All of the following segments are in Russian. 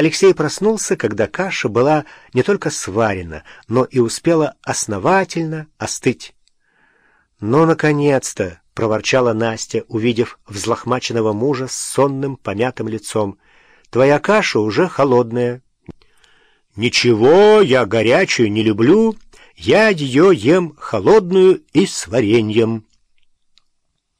Алексей проснулся, когда каша была не только сварена, но и успела основательно остыть. «Ну, наконец-то!» — проворчала Настя, увидев взлохмаченного мужа с сонным помятым лицом. «Твоя каша уже холодная». «Ничего, я горячую не люблю. Я ее ем холодную и с вареньем».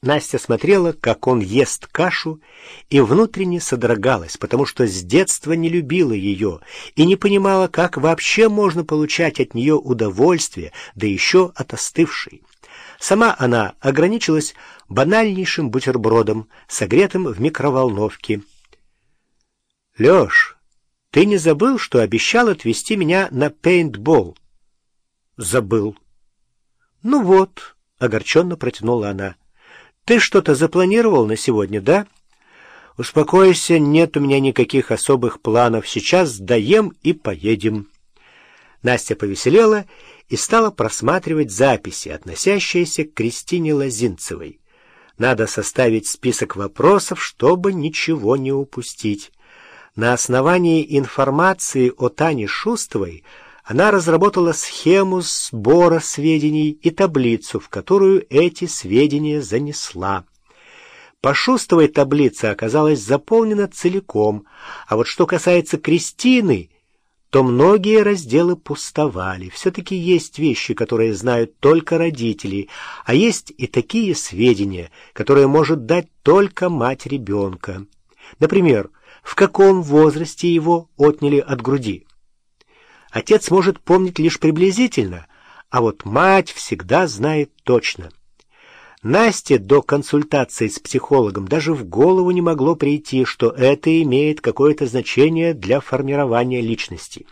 Настя смотрела, как он ест кашу, и внутренне содрогалась, потому что с детства не любила ее и не понимала, как вообще можно получать от нее удовольствие, да еще от остывшей. Сама она ограничилась банальнейшим бутербродом, согретым в микроволновке. — Леш, ты не забыл, что обещал отвезти меня на пейнтбол? — Забыл. — Ну вот, — огорченно протянула она, — ты что-то запланировал на сегодня, да? Успокойся, нет у меня никаких особых планов. Сейчас доем и поедем. Настя повеселела и стала просматривать записи, относящиеся к Кристине Лозинцевой. Надо составить список вопросов, чтобы ничего не упустить. На основании информации о Тане Шустовой она разработала схему сбора сведений и таблицу, в которую эти сведения занесла. Пошустовой таблица оказалась заполнена целиком, а вот что касается Кристины, то многие разделы пустовали. Все-таки есть вещи, которые знают только родители, а есть и такие сведения, которые может дать только мать ребенка. Например, в каком возрасте его отняли от груди. Отец может помнить лишь приблизительно, а вот мать всегда знает точно. Насте до консультации с психологом даже в голову не могло прийти, что это имеет какое-то значение для формирования личности.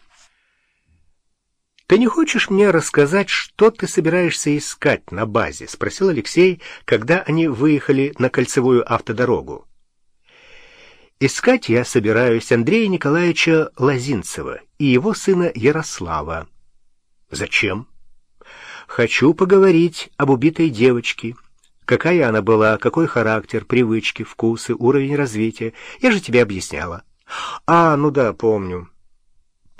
«Ты не хочешь мне рассказать, что ты собираешься искать на базе?» — спросил Алексей, когда они выехали на кольцевую автодорогу. Искать я собираюсь Андрея Николаевича Лозинцева и его сына Ярослава. Зачем? Хочу поговорить об убитой девочке. Какая она была, какой характер, привычки, вкусы, уровень развития. Я же тебе объясняла. А, ну да, помню.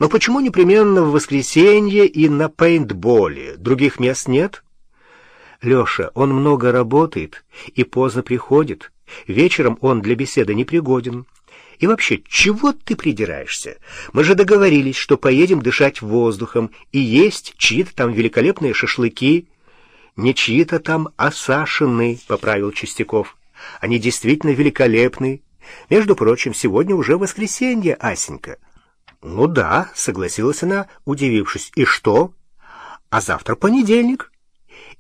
Но почему непременно в воскресенье и на пейнтболе? Других мест нет? Леша, он много работает и поздно приходит. Вечером он для беседы непригоден. И вообще, чего ты придираешься? Мы же договорились, что поедем дышать воздухом и есть чьи-то там великолепные шашлыки. Не чьи-то там, а Сашины, — поправил Чистяков. Они действительно великолепны. Между прочим, сегодня уже воскресенье, Асенька. Ну да, — согласилась она, удивившись. И что? А завтра понедельник.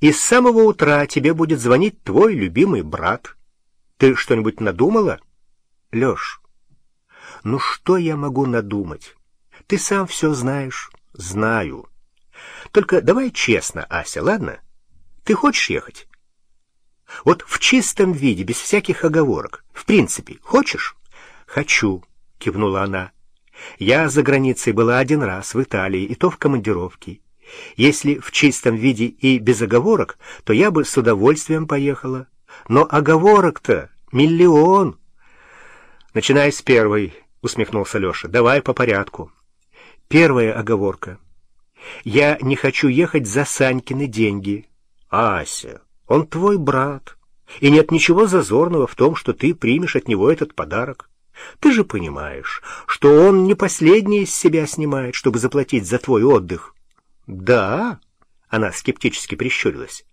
И с самого утра тебе будет звонить твой любимый брат. Ты что-нибудь надумала? Лёш, ну что я могу надумать? Ты сам все знаешь. Знаю. Только давай честно, Ася, ладно? Ты хочешь ехать? Вот в чистом виде, без всяких оговорок. В принципе, хочешь? Хочу, кивнула она. Я за границей была один раз, в Италии, и то в командировке. Если в чистом виде и без оговорок, то я бы с удовольствием поехала. Но оговорок-то миллион. Начиная с первой, усмехнулся Леша. Давай по порядку. Первая оговорка. Я не хочу ехать за Санькины деньги. Ася, он твой брат. И нет ничего зазорного в том, что ты примешь от него этот подарок. Ты же понимаешь, что он не последний из себя снимает, чтобы заплатить за твой отдых. Да, она скептически прищурилась.